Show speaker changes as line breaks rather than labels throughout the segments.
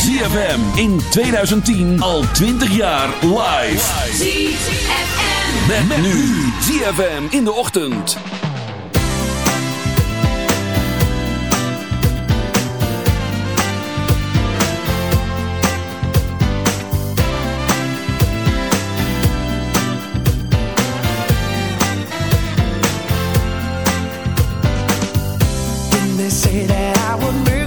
ZFM in 2010 al 20 jaar live. ZFM. Met, met nu. ZFM in de ochtend.
say that I would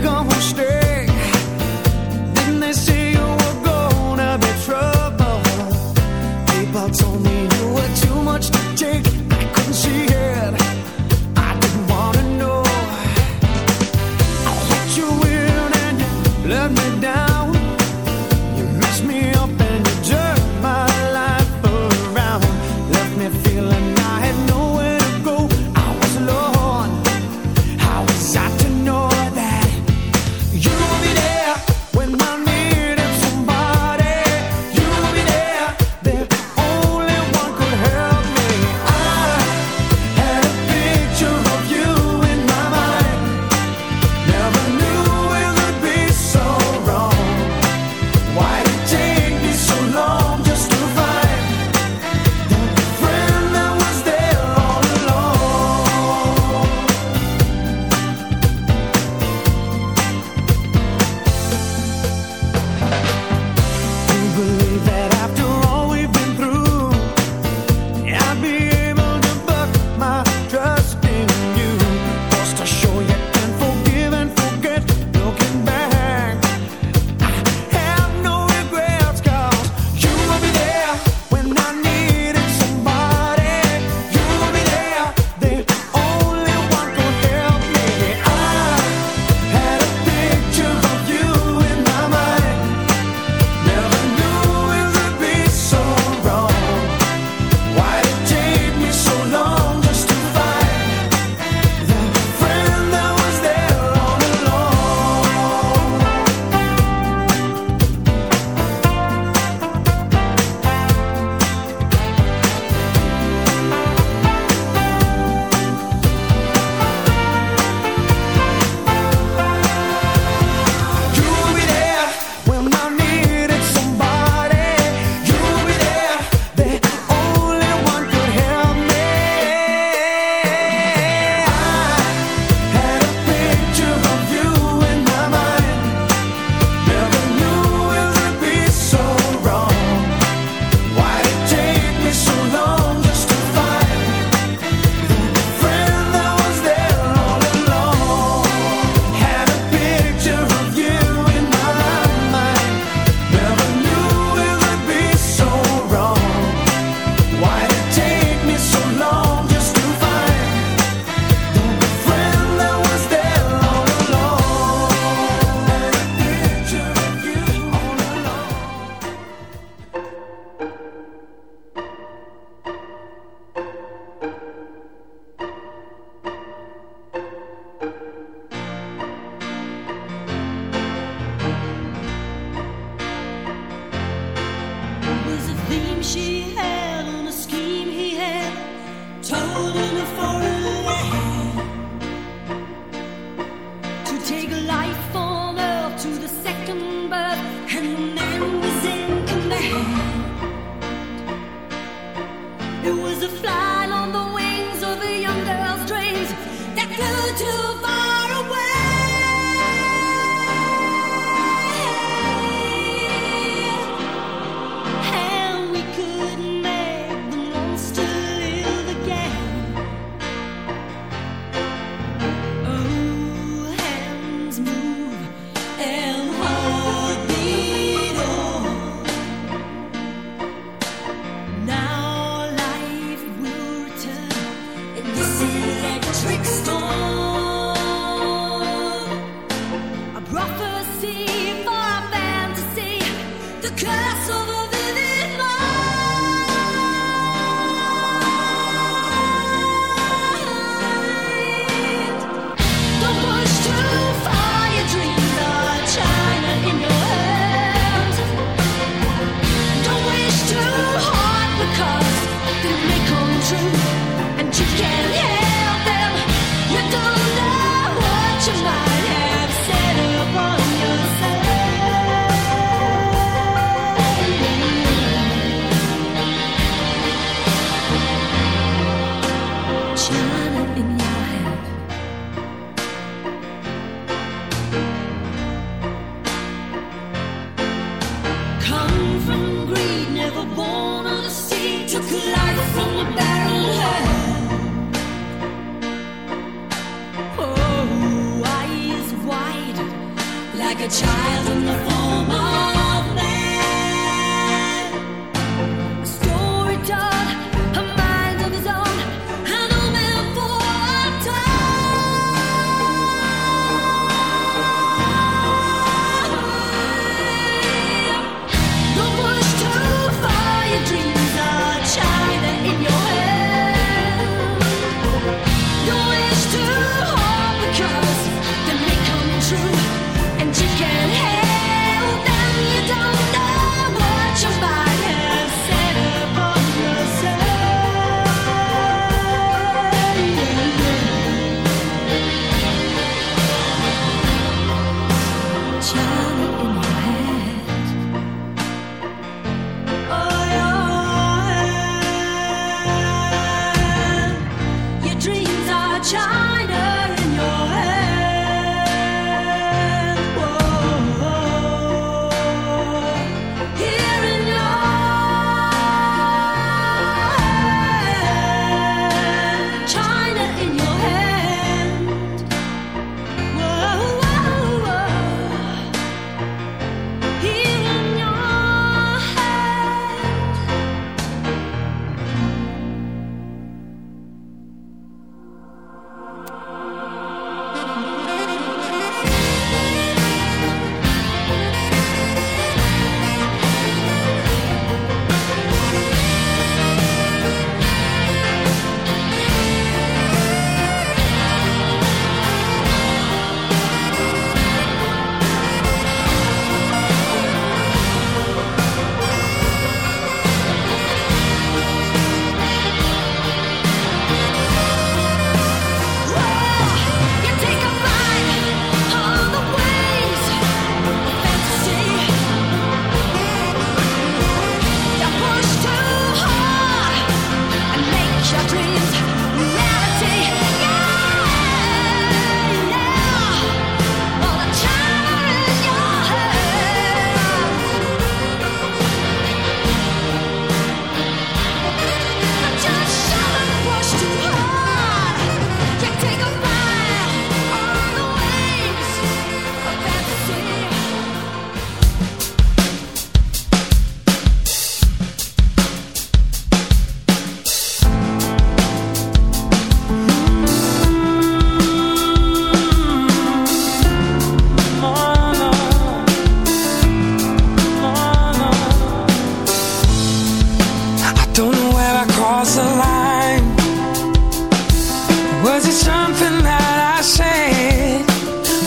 Was it something that I said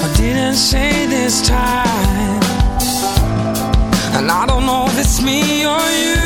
or didn't say this time? And I don't know if it's me or you.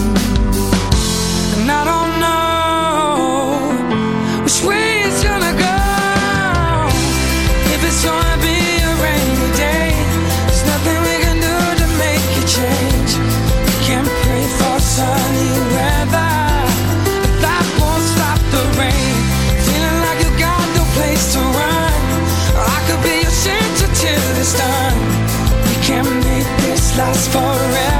Last forever.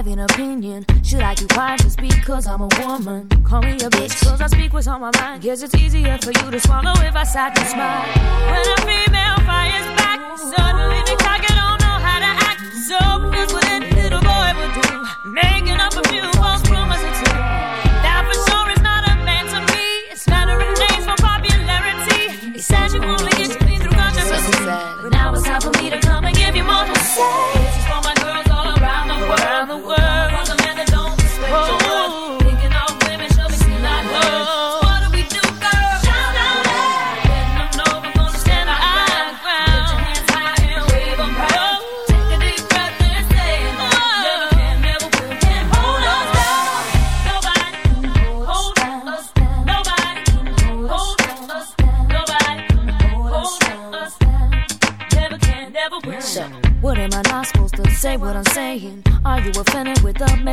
Have an opinion? Should I keep quiet just because I'm a woman? Call me a bitch cause I speak what's on my mind. Guess it's easier for you to swallow if I sat and smile. When a female fires back, suddenly the target don't know how to act. So here's what any little boy would do. Making up a few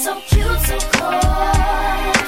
so cute, so
cold.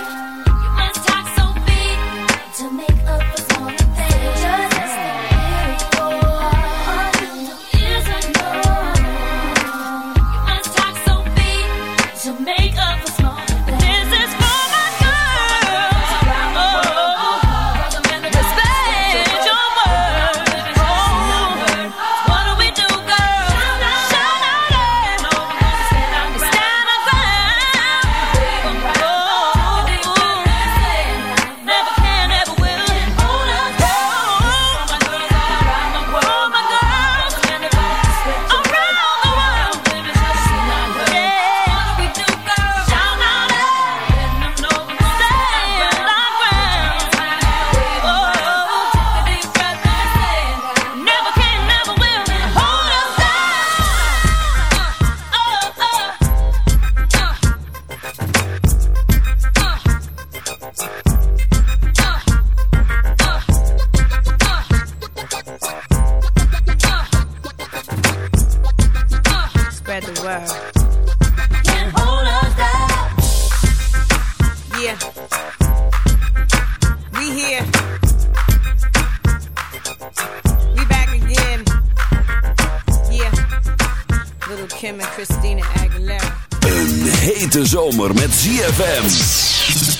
hete zomer met ZFM.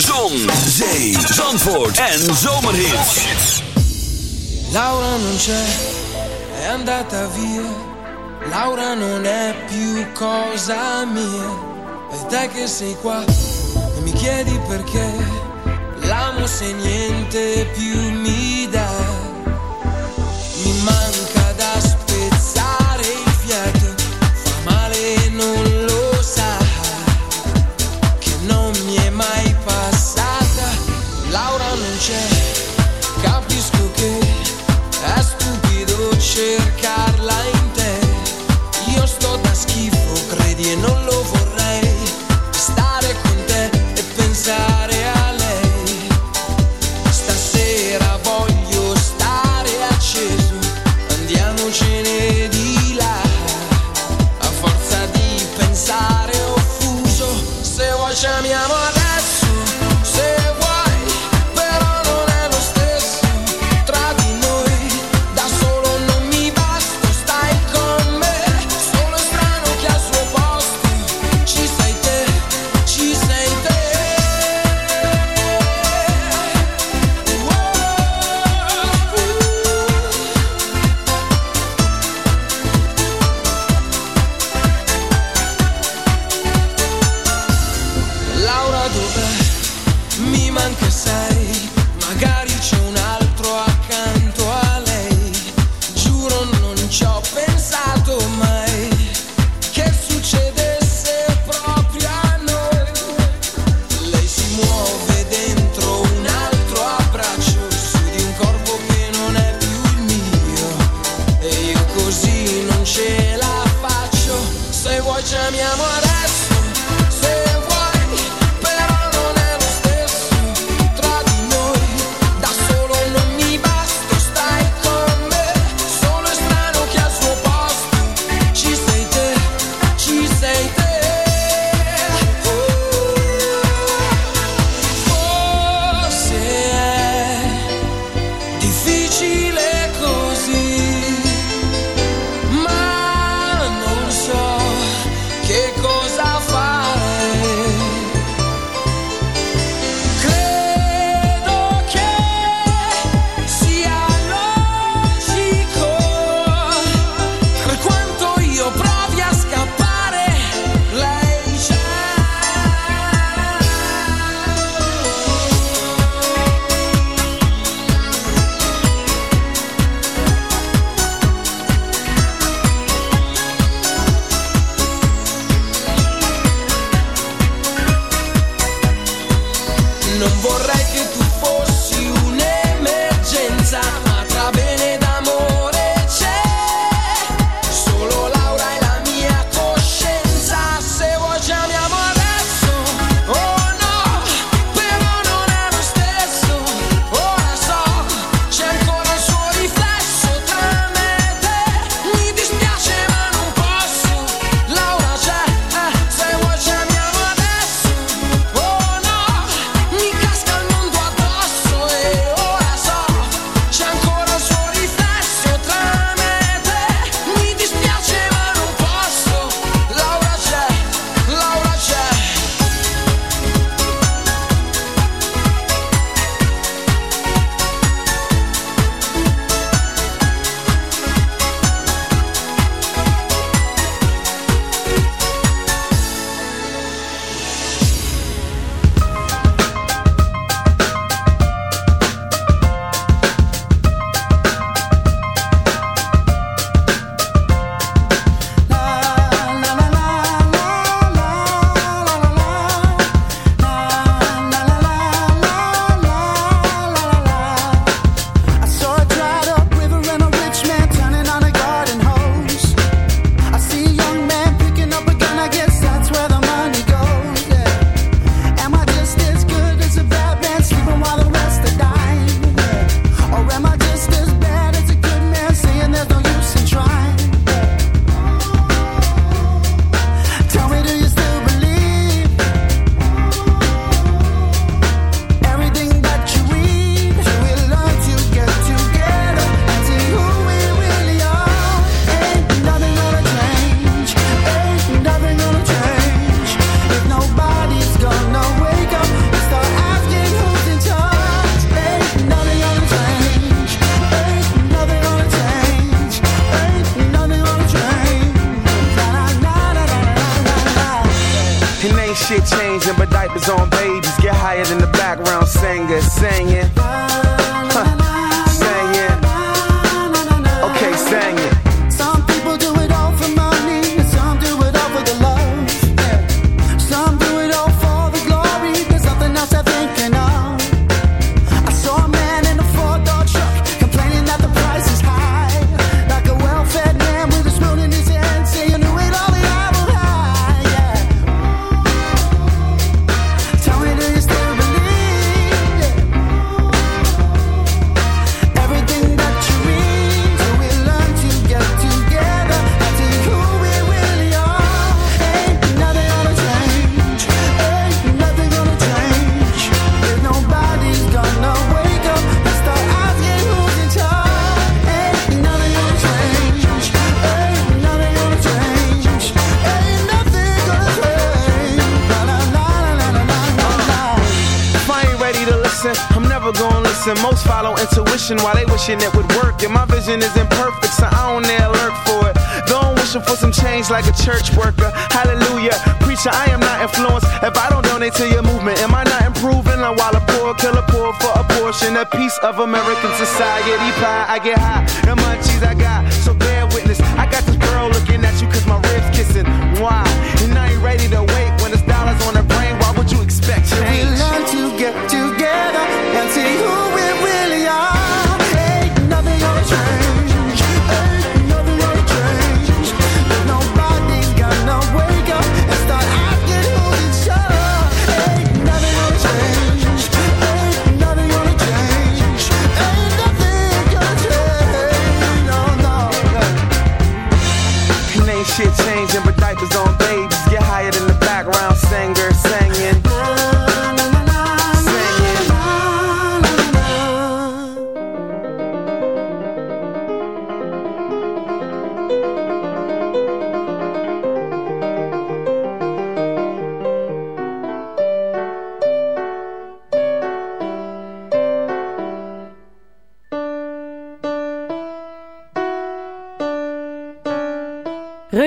Zon, zee, zandvoort en zomerhit.
Laura non c'è, è andata via. Laura non è più cosa mia. E te che sei qua e mi chiedi perché. L'amo se niente più mi
donate to your movement. Am I not improving? I'm while a poor killer poor for a portion, a piece of American society pie. I get high, and munchies I got.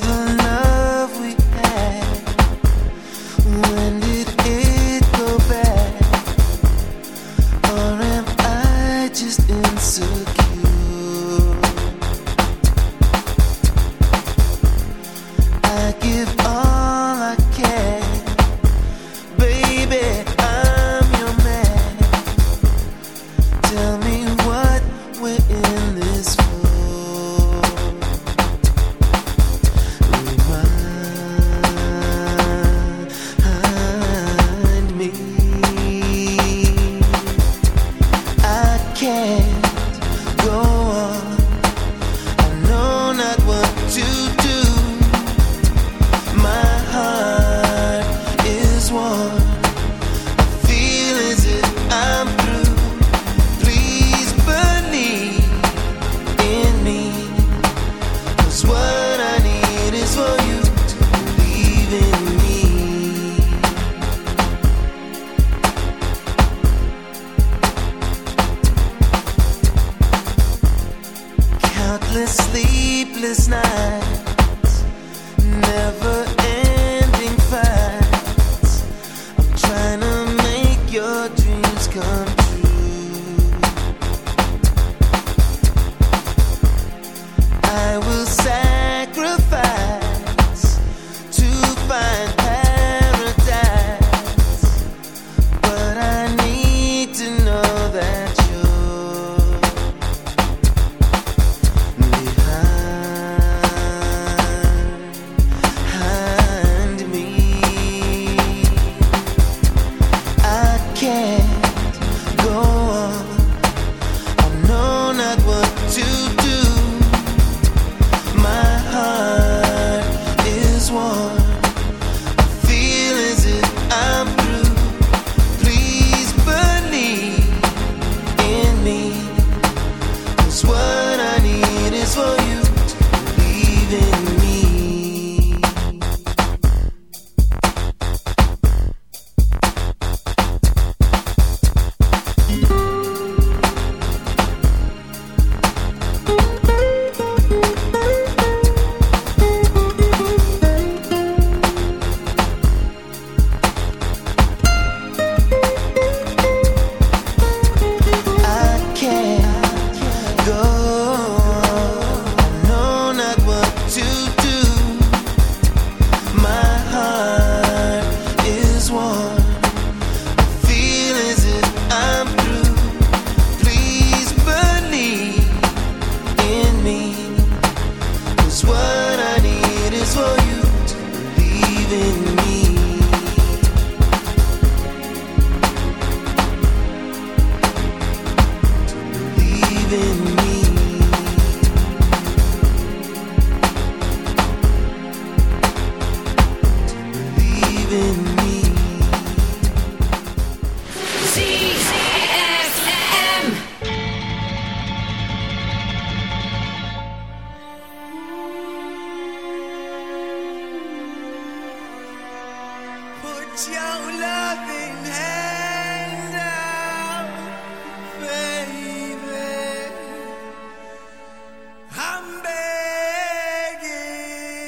last night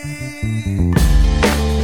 away.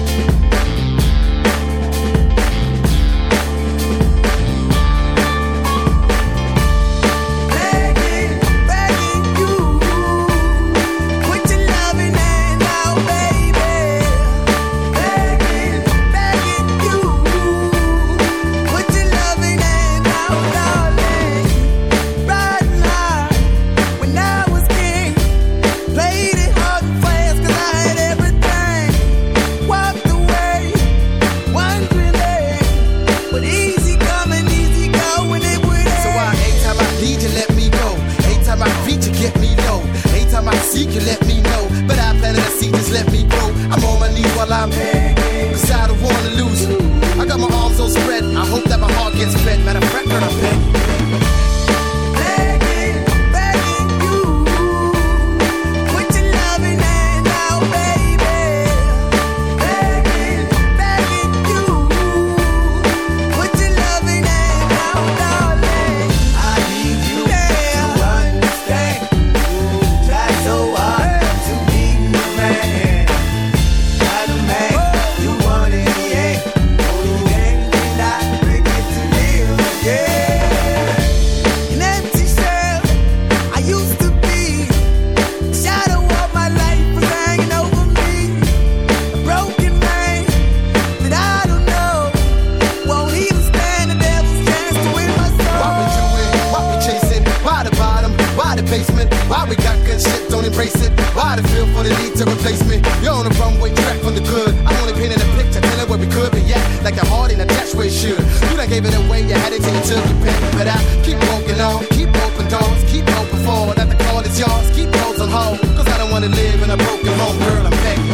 that's should. You done gave it away, you had it till you took your back. But
I keep walking on, keep open
doors, keep open
for That the call is yours, keep those on hold. Cause I don't wanna live in a broken home, girl, I'm back.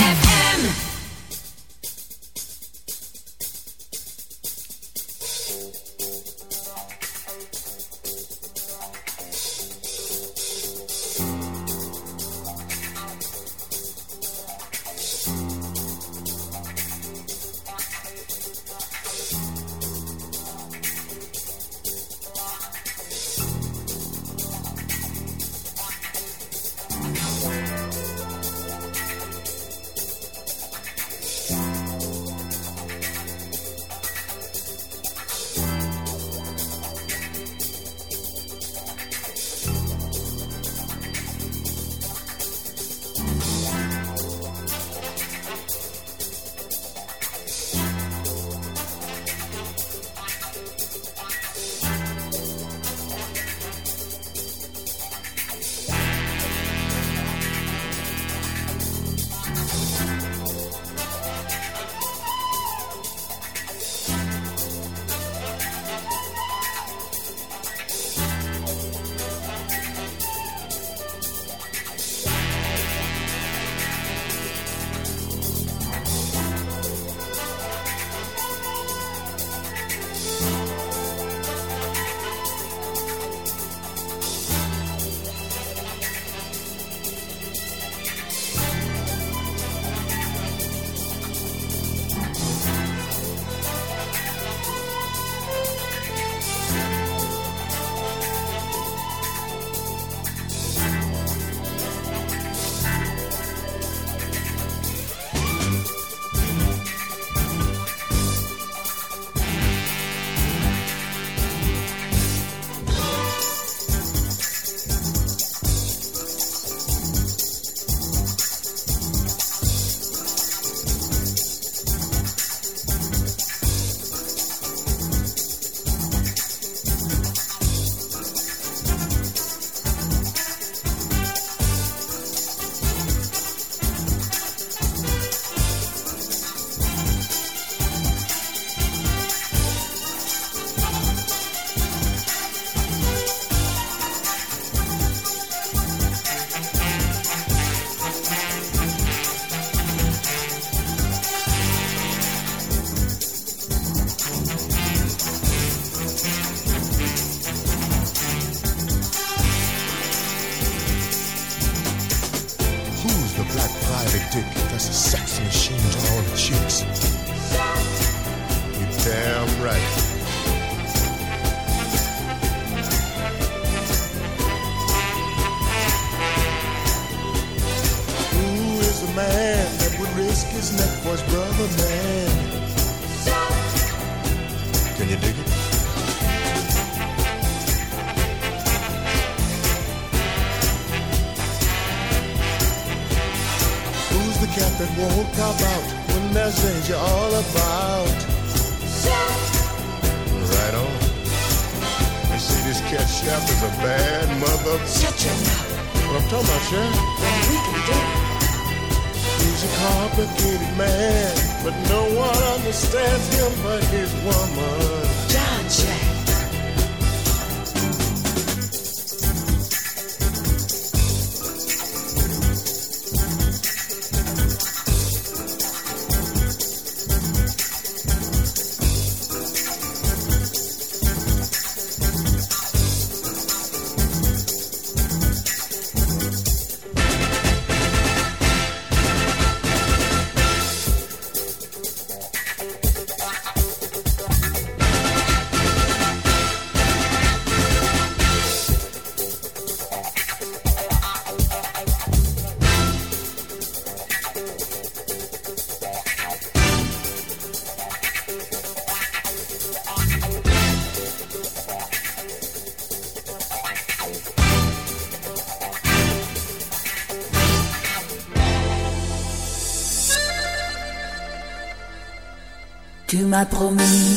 promis.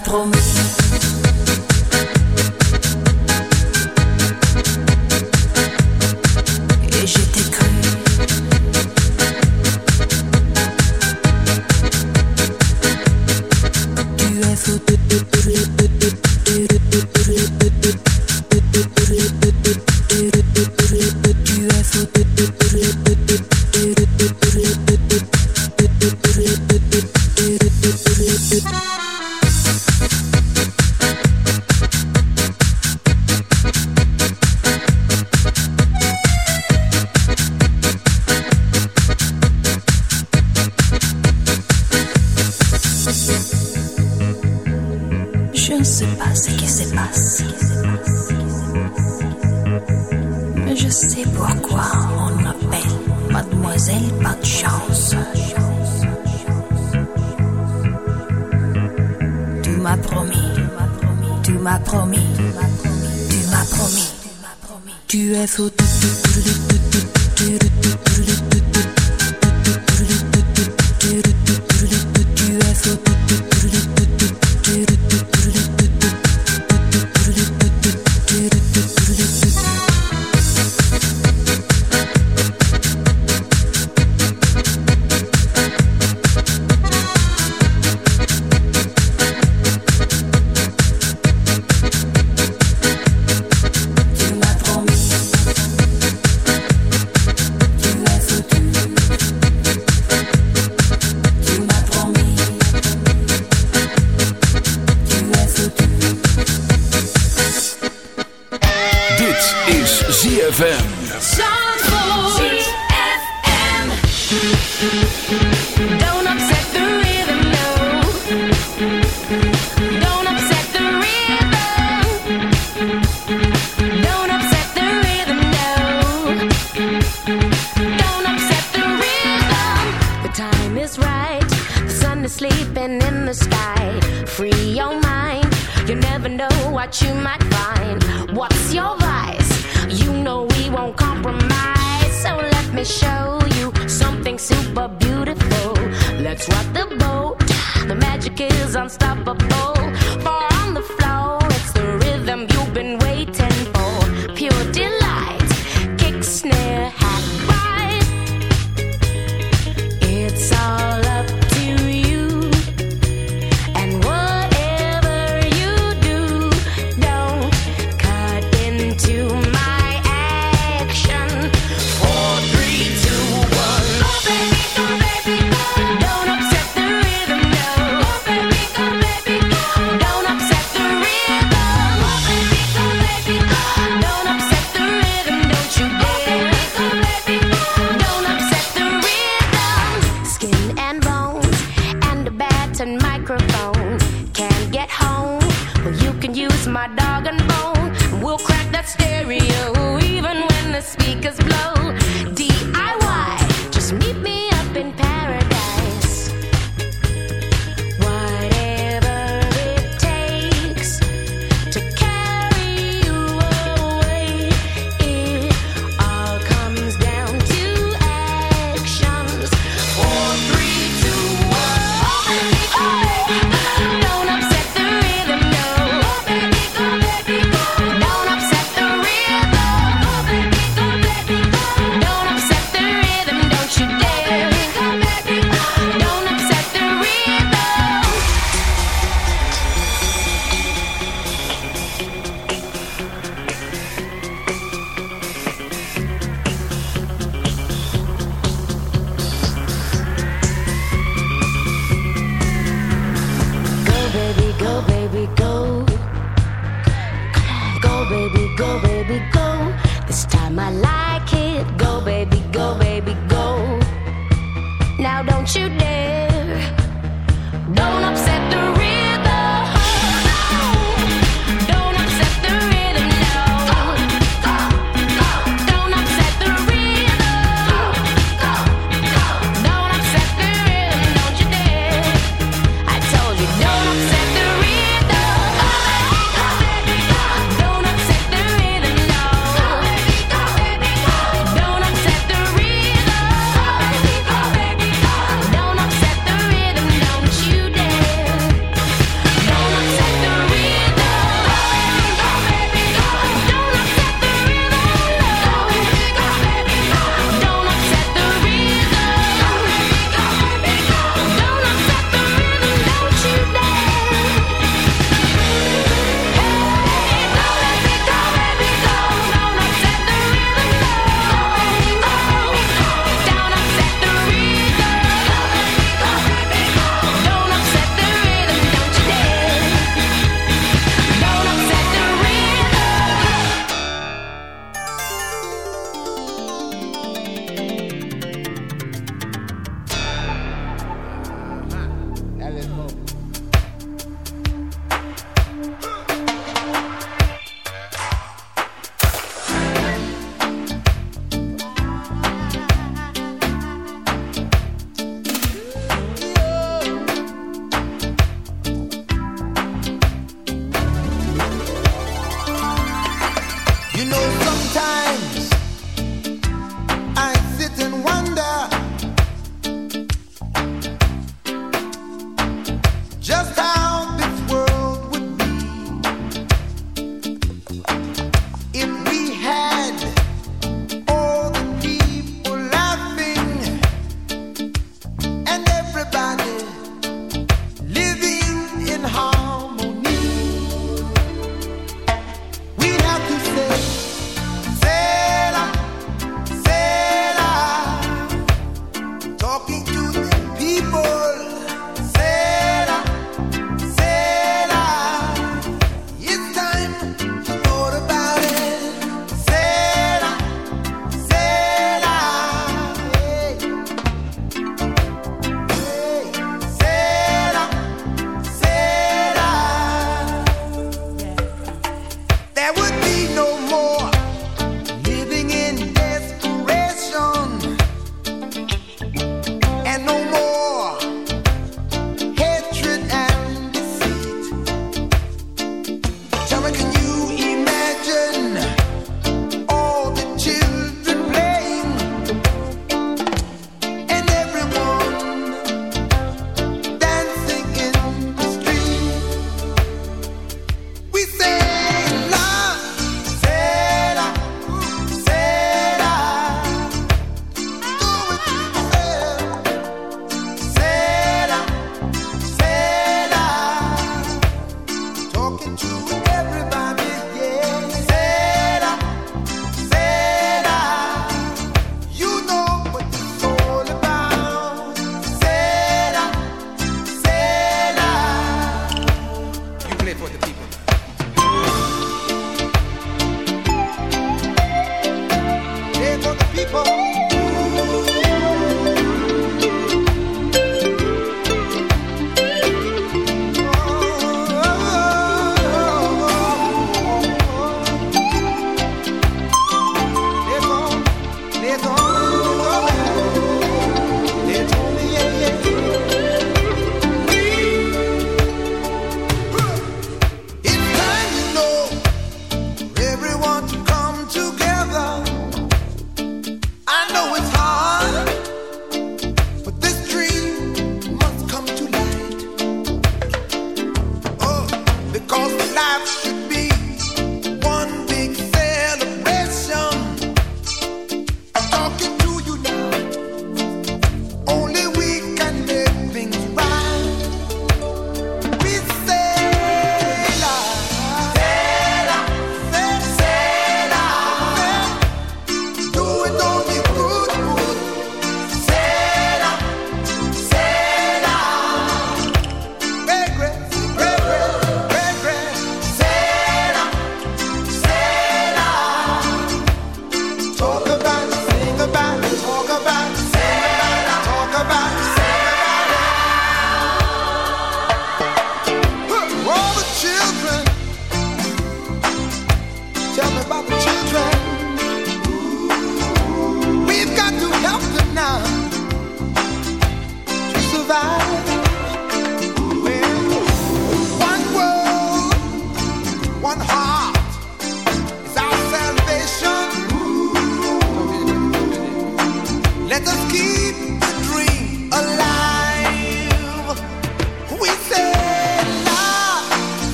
Promis.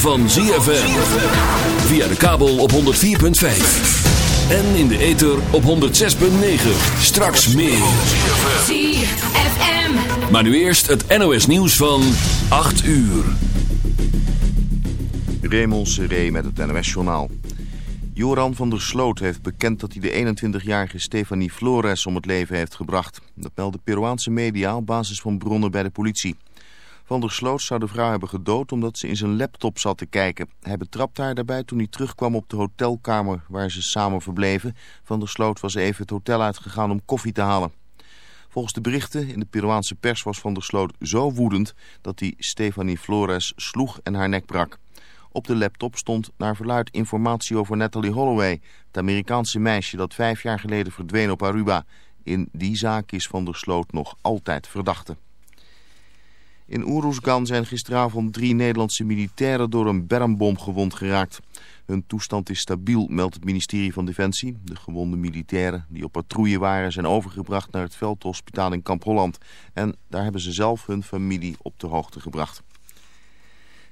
van ZFM. Via de kabel op 104.5. En in de ether op 106.9. Straks meer.
ZFM.
Maar nu eerst het NOS nieuws van 8 uur.
Raymond Seré met het NOS journaal. Joran van der Sloot heeft bekend dat hij de 21-jarige Stefanie Flores om het leven heeft gebracht. Dat meldde Peruaanse media op basis van bronnen bij de politie. Van der Sloot zou de vrouw hebben gedood omdat ze in zijn laptop zat te kijken. Hij betrapte haar daarbij toen hij terugkwam op de hotelkamer waar ze samen verbleven. Van der Sloot was even het hotel uitgegaan om koffie te halen. Volgens de berichten in de Peruaanse pers was Van der Sloot zo woedend dat hij Stefanie Flores sloeg en haar nek brak. Op de laptop stond naar verluid informatie over Natalie Holloway, het Amerikaanse meisje dat vijf jaar geleden verdween op Aruba. In die zaak is Van der Sloot nog altijd verdachte. In Oeroesgan zijn gisteravond drie Nederlandse militairen door een bermbom gewond geraakt. Hun toestand is stabiel, meldt het ministerie van Defensie. De gewonde militairen die op patrouille waren zijn overgebracht naar het veldhospitaal in Kamp Holland. En daar hebben ze zelf hun familie op de hoogte gebracht.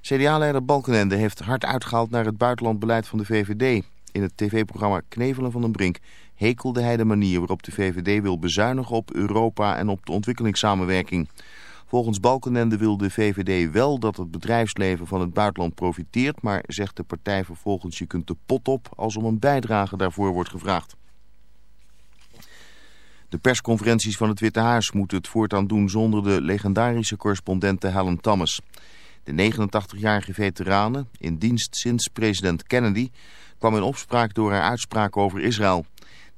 CDA-leider Balkenende heeft hard uitgehaald naar het buitenlandbeleid van de VVD. In het tv-programma Knevelen van den Brink hekelde hij de manier waarop de VVD wil bezuinigen op Europa en op de ontwikkelingssamenwerking. Volgens Balkenende wil de VVD wel dat het bedrijfsleven van het buitenland profiteert, maar zegt de partij vervolgens je kunt de pot op als om een bijdrage daarvoor wordt gevraagd. De persconferenties van het Witte Huis moeten het voortaan doen zonder de legendarische correspondente Helen Thomas. De 89-jarige veterane, in dienst sinds president Kennedy, kwam in opspraak door haar uitspraak over Israël.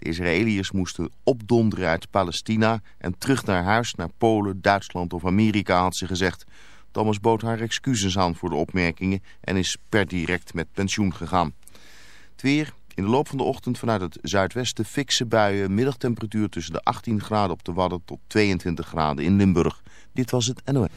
De Israëliërs moesten opdonderen uit Palestina en terug naar huis, naar Polen, Duitsland of Amerika, had ze gezegd. Thomas bood haar excuses aan voor de opmerkingen en is per direct met pensioen gegaan. Het weer, in de loop van de ochtend vanuit het zuidwesten fikse buien, middagtemperatuur tussen de 18 graden op de Wadden tot 22 graden in Limburg. Dit was het NOS.